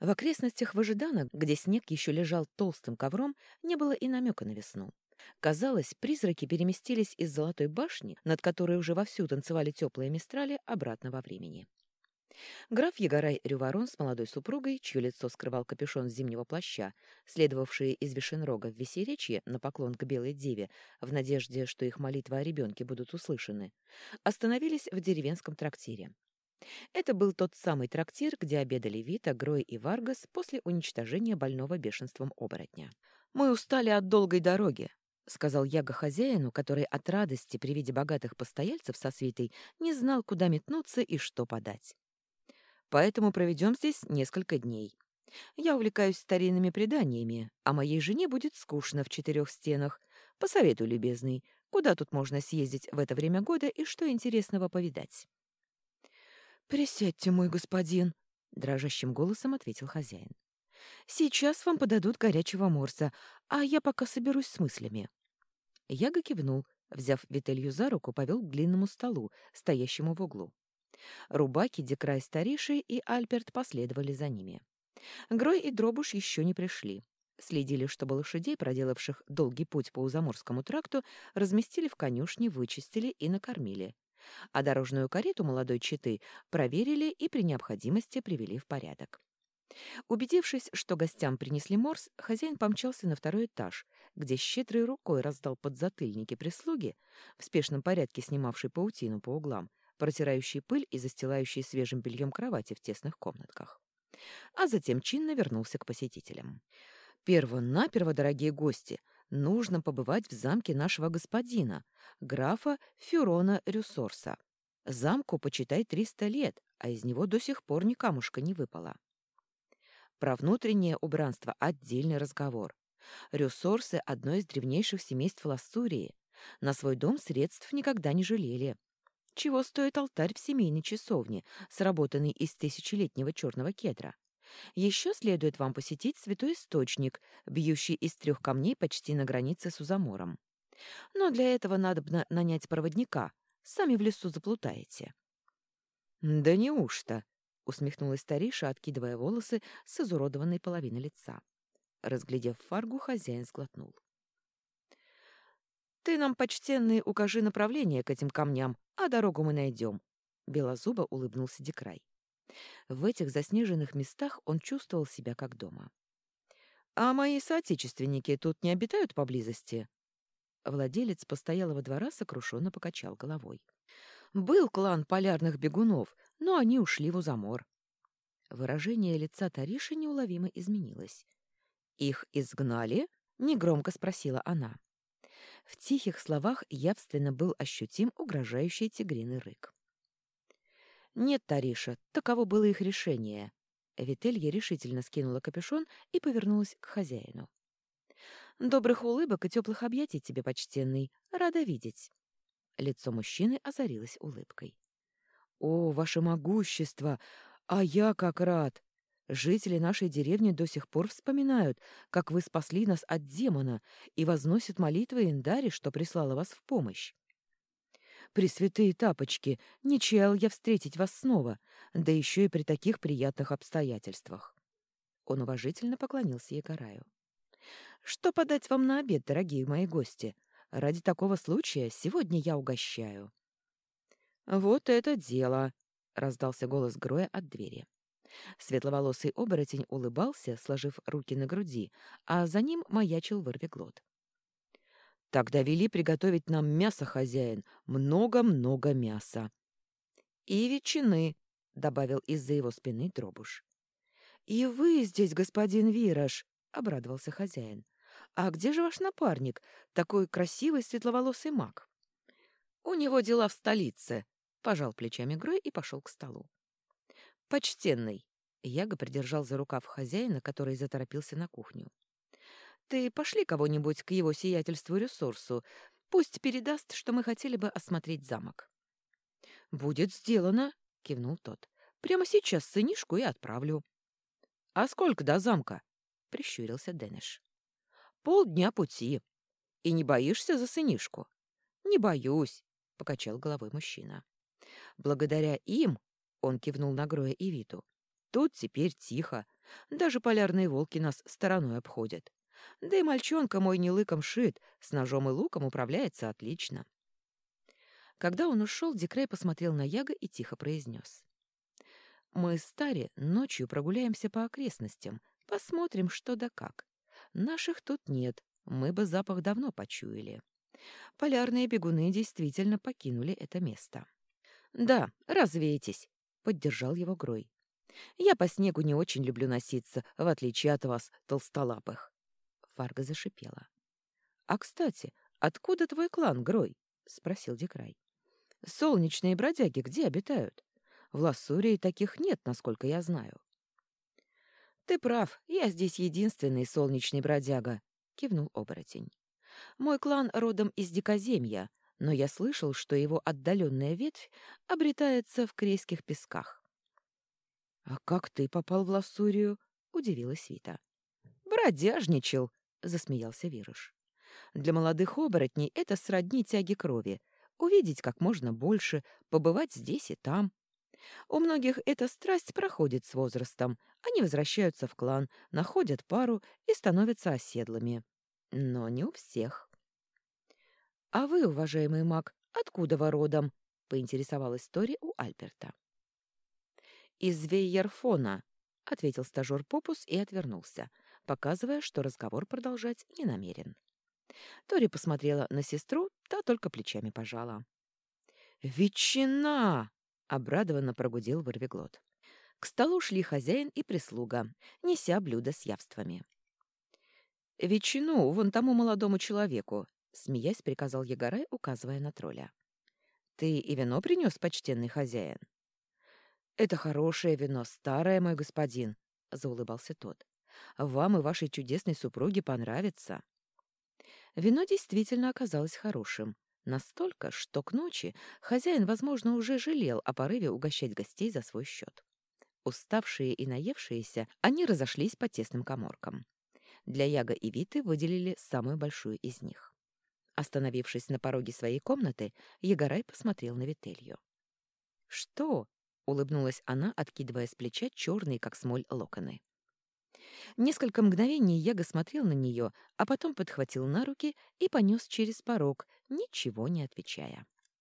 В окрестностях Выжидана, где снег еще лежал толстым ковром, не было и намека на весну. Казалось, призраки переместились из Золотой башни, над которой уже вовсю танцевали теплые мистрали, обратно во времени. Граф Егорай Рюворон с молодой супругой, чье лицо скрывал капюшон зимнего плаща, следовавшие из Вишенрога в Весеречье на поклон к Белой Деве, в надежде, что их молитвы о ребенке будут услышаны, остановились в деревенском трактире. Это был тот самый трактир, где обедали Вита, Грой и Варгас после уничтожения больного бешенством оборотня. «Мы устали от долгой дороги», — сказал Яга хозяину, который от радости при виде богатых постояльцев со свитой не знал, куда метнуться и что подать. «Поэтому проведем здесь несколько дней. Я увлекаюсь старинными преданиями, а моей жене будет скучно в четырех стенах. Посоветуй, любезный, куда тут можно съездить в это время года и что интересного повидать?» «Присядьте, мой господин», — дрожащим голосом ответил хозяин. «Сейчас вам подадут горячего морса, а я пока соберусь с мыслями». Яга кивнул, взяв Вителью за руку, повел к длинному столу, стоящему в углу. Рубаки, Декрай старейший и Альберт последовали за ними. Грой и Дробуш еще не пришли. Следили, чтобы лошадей, проделавших долгий путь по Узаморскому тракту, разместили в конюшне, вычистили и накормили а дорожную карету молодой четы проверили и при необходимости привели в порядок. Убедившись, что гостям принесли морс, хозяин помчался на второй этаж, где щедрой рукой раздал подзатыльники прислуги, в спешном порядке снимавшей паутину по углам, протирающий пыль и застилающий свежим бельем кровати в тесных комнатках. А затем чинно вернулся к посетителям. «Перво-наперво, дорогие гости, нужно побывать в замке нашего господина, графа Фюрона Рюсорса. Замку, почитай, триста лет, а из него до сих пор ни камушка не выпало. Про внутреннее убранство отдельный разговор. Рюсорсы — одно из древнейших семейств Лассурии. На свой дом средств никогда не жалели. Чего стоит алтарь в семейной часовне, сработанный из тысячелетнего черного кедра? Еще следует вам посетить святой источник, бьющий из трех камней почти на границе с Узамором. Но для этого надо нанять проводника. Сами в лесу заплутаете». «Да неужто?» — усмехнулась стариша, откидывая волосы с изуродованной половины лица. Разглядев фаргу, хозяин сглотнул. «Ты нам, почтенный, укажи направление к этим камням, а дорогу мы найдем», — белозубо улыбнулся Декрай. В этих заснеженных местах он чувствовал себя как дома. «А мои соотечественники тут не обитают поблизости?» Владелец постоялого двора сокрушенно покачал головой. «Был клан полярных бегунов, но они ушли в Узамор». Выражение лица Тариши неуловимо изменилось. «Их изгнали?» — негромко спросила она. В тихих словах явственно был ощутим угрожающий тигриный рык. «Нет, Тариша, таково было их решение». Вителья решительно скинула капюшон и повернулась к хозяину. «Добрых улыбок и теплых объятий тебе, почтенный. Рада видеть». Лицо мужчины озарилось улыбкой. «О, ваше могущество! А я как рад! Жители нашей деревни до сих пор вспоминают, как вы спасли нас от демона и возносят молитвы Индари, что прислала вас в помощь. Пресвятые тапочки, не чаял я встретить вас снова, да еще и при таких приятных обстоятельствах. Он уважительно поклонился Егораю. «Что подать вам на обед, дорогие мои гости? Ради такого случая сегодня я угощаю». «Вот это дело!» — раздался голос Гроя от двери. Светловолосый оборотень улыбался, сложив руки на груди, а за ним маячил вырвиглот. Тогда вели приготовить нам мясо, хозяин, много-много мяса. И ветчины, — добавил из-за его спины дробуш. И вы здесь, господин Вираж, — обрадовался хозяин. А где же ваш напарник, такой красивый светловолосый маг? У него дела в столице, — пожал плечами Грой и пошел к столу. Почтенный, — Яга придержал за рукав хозяина, который заторопился на кухню. Ты пошли кого-нибудь к его сиятельству ресурсу. Пусть передаст, что мы хотели бы осмотреть замок. — Будет сделано, — кивнул тот. — Прямо сейчас сынишку и отправлю. — А сколько до замка? — прищурился Дэниш. — Полдня пути. И не боишься за сынишку? — Не боюсь, — покачал головой мужчина. — Благодаря им, — он кивнул на Гроя и Виту, — тут теперь тихо, Даже полярные волки нас стороной обходят. Да и мальчонка мой не лыком шит, с ножом и луком управляется отлично. Когда он ушел, Дикрей посмотрел на Яга и тихо произнес. «Мы с Тари ночью прогуляемся по окрестностям, посмотрим, что да как. Наших тут нет, мы бы запах давно почуяли. Полярные бегуны действительно покинули это место». «Да, развейтесь», — поддержал его Грой. «Я по снегу не очень люблю носиться, в отличие от вас, толстолапых». Фарга зашипела. «А, кстати, откуда твой клан, Грой?» — спросил Декрай. «Солнечные бродяги где обитают? В Лассурии таких нет, насколько я знаю». «Ты прав, я здесь единственный солнечный бродяга», — кивнул оборотень. «Мой клан родом из Дикоземья, но я слышал, что его отдаленная ветвь обретается в Крейских песках». «А как ты попал в Лассурию?» — удивилась Вита. «Бродяжничал», — засмеялся Вирыш. «Для молодых оборотней это сродни тяги крови. Увидеть как можно больше, побывать здесь и там. У многих эта страсть проходит с возрастом. Они возвращаются в клан, находят пару и становятся оседлыми. Но не у всех». «А вы, уважаемый маг, откуда вы родом?» — поинтересовалась Тори у Альберта. «Из Вейерфона», — ответил стажер Попус и отвернулся, показывая, что разговор продолжать не намерен. Тори посмотрела на сестру, та только плечами пожала. «Ветчина!» — обрадованно прогудел вырвиглот. К столу шли хозяин и прислуга, неся блюда с явствами. «Ветчину вон тому молодому человеку», — смеясь приказал Егорай, указывая на тролля. «Ты и вино принес, почтенный хозяин?» «Это хорошее вино, старое, мой господин», — заулыбался тот. Вам и вашей чудесной супруге понравится». Вино действительно оказалось хорошим. Настолько, что к ночи хозяин, возможно, уже жалел о порыве угощать гостей за свой счет. Уставшие и наевшиеся, они разошлись по тесным коморкам. Для Яга и Виты выделили самую большую из них. Остановившись на пороге своей комнаты, Егорай посмотрел на Вителью. «Что?» — улыбнулась она, откидывая с плеча черные, как смоль, локоны. Несколько мгновений Яга смотрел на нее, а потом подхватил на руки и понес через порог, ничего не отвечая.